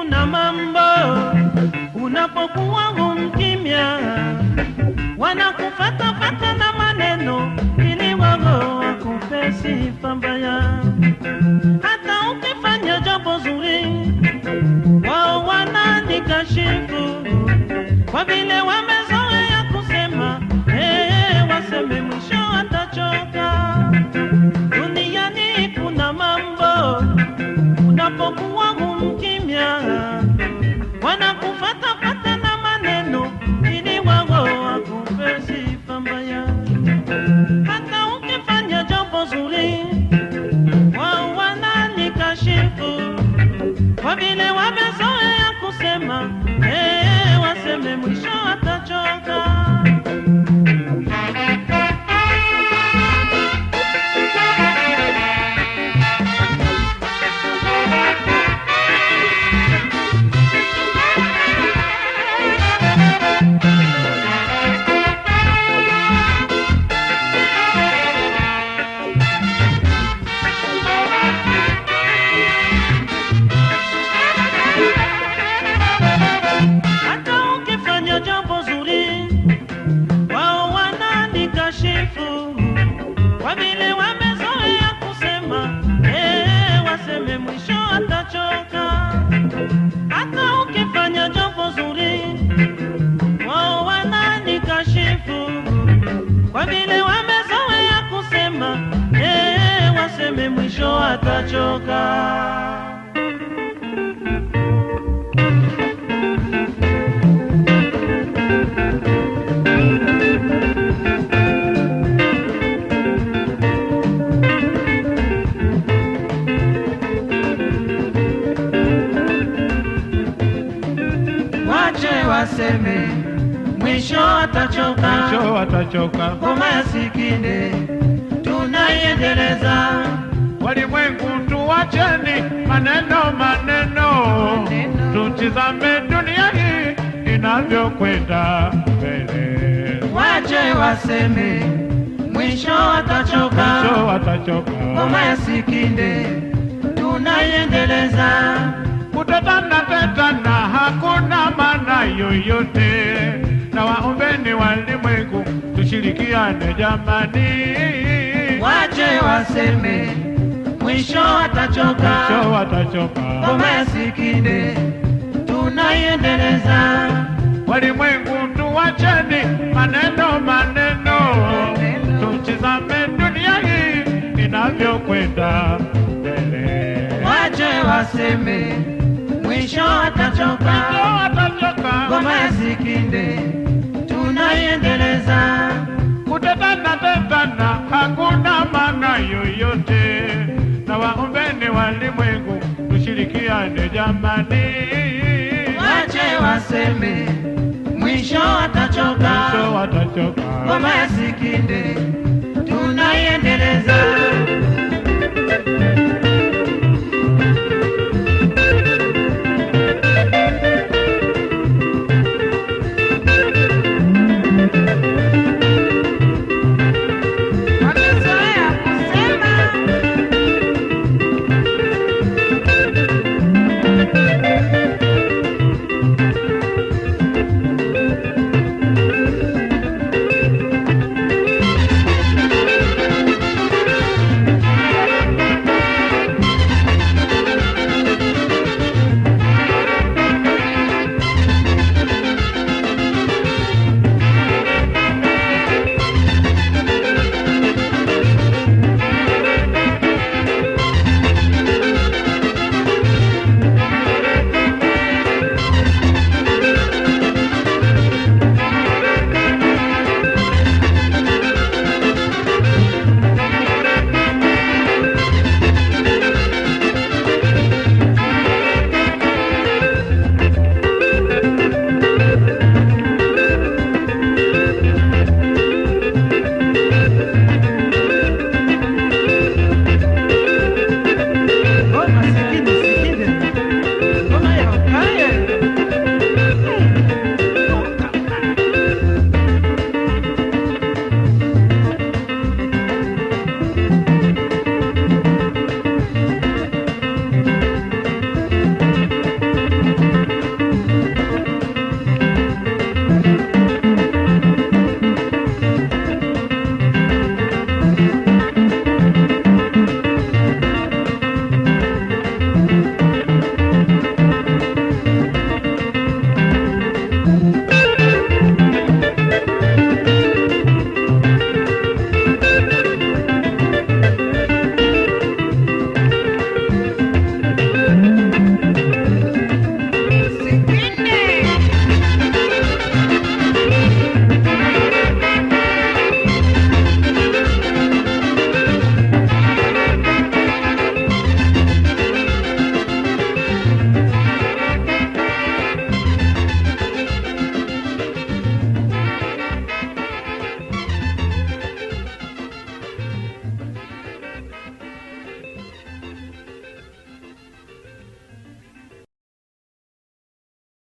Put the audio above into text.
kuna mambo unapokuwa umkimya. Eh, waseme mwisho watachoka. Wananikashifu kwa vile wamezoea kusema eh, waseme mwisho atachoka. Hata ukifanya jambo zuri, wao wananikashifu kwa vile wamezoea kusema eh, waseme mwisho atachoka. Waseme, mwisho atachoka. mwisho atachoka. Ngoma ya Sikinde tunaiendeleza, Walimwengu tuwacheni maneno maneno, tutizame dunia hii inavyokwenda mbele. wache waseme, mwisho atachoka. Mwisho atachoka. Ngoma ya Sikinde tunaiendeleza, Kutetana tetana hakuna maana yoyote, na waombeni walimwengu tushirikiane jamani. wache waseme, mwisho watachoka, Mwisho watachoka. Ngoma ya Sikinde tunaiendeleza. Walimwengu tuwacheni maneno maneno, tuchizame dunia hii inavyokwenda mbele. wache waseme, mwisho atachoka. Ngoma ya Sikinde tunaiendeleza, Kutetana tetana hakuna maana yoyote, na waombeni walimwengu tushirikiane jamani. wache waseme, mwisho atachoka. Mwisho atachoka, Ngoma ya Sikinde tunaiendeleza.